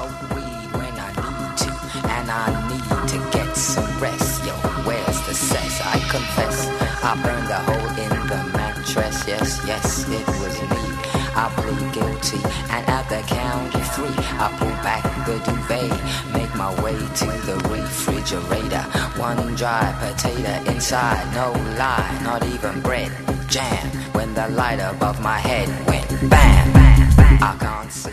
smoke weed when I need to, and I need to get some rest. Yo, where's the cess? I confess, I burned a hole in the mattress. Yes, yes, it was me. I plead guilty, and at the count of three, I pull back the duvet, make my way to the refrigerator. One dry potato inside, no lie, not even bread. Jam when the light above my head went bam, Bam, bam. I can't see,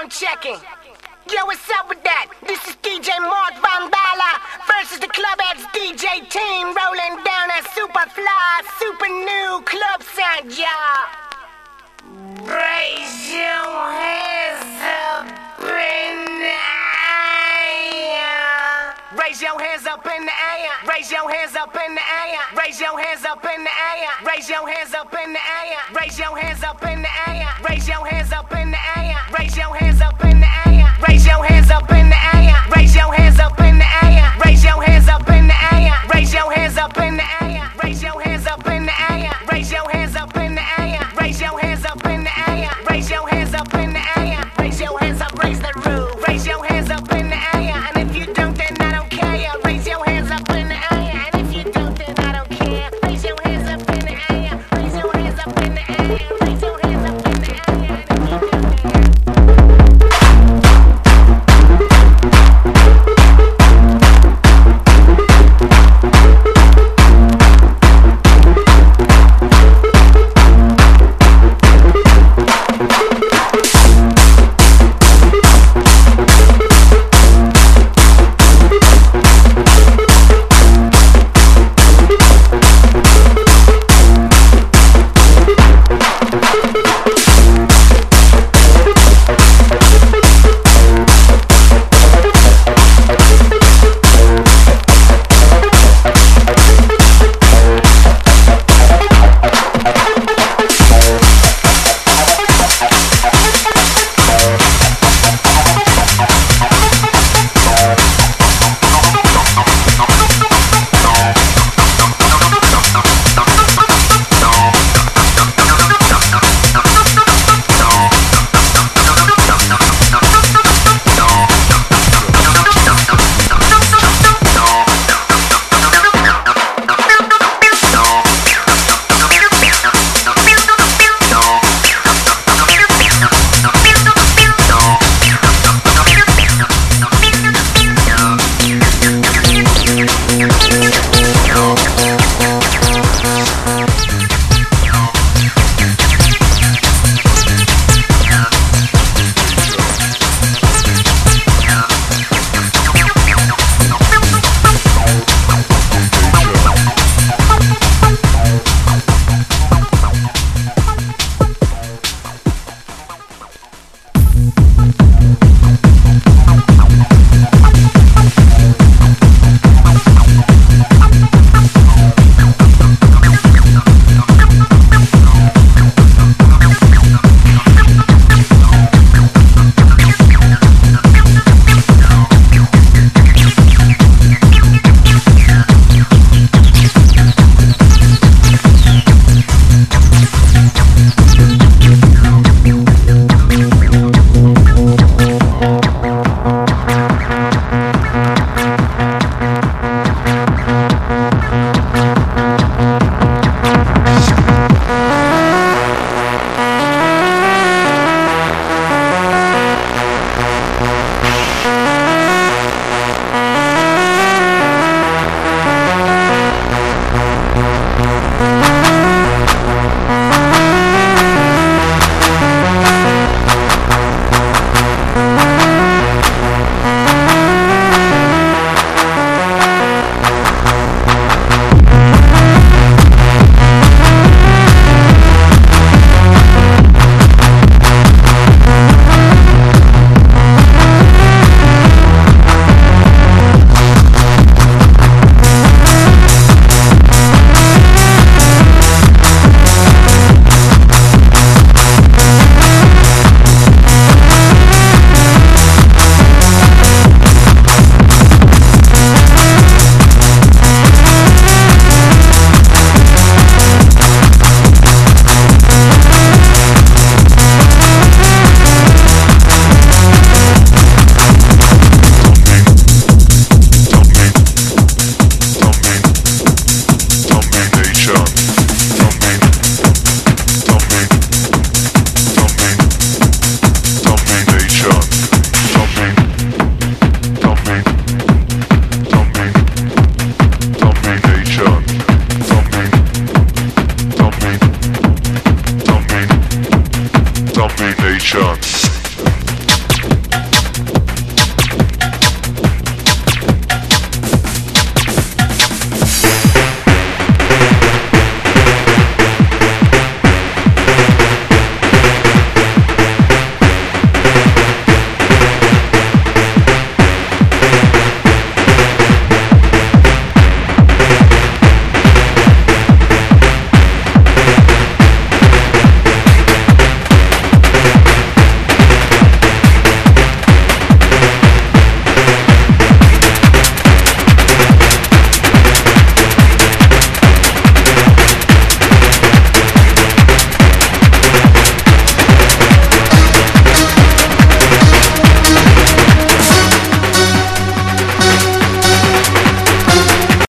Microphone checking. Yo, what's up with that? This is DJ Mark Van Dale versus the club X DJ team rolling down a super fly, super new club sound, y'all. Raise your hands up in the air. Raise your hands up in the air. Raise your hands up in the air. Raise your hands up in the air. Raise your hands up in the air. Raise your hands up in the air. Raise your hands up in the air. Raise your hands up in the air. Raise your hands up in the air.